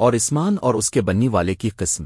اور اسمان اور اس کے بننے والے کی قسم۔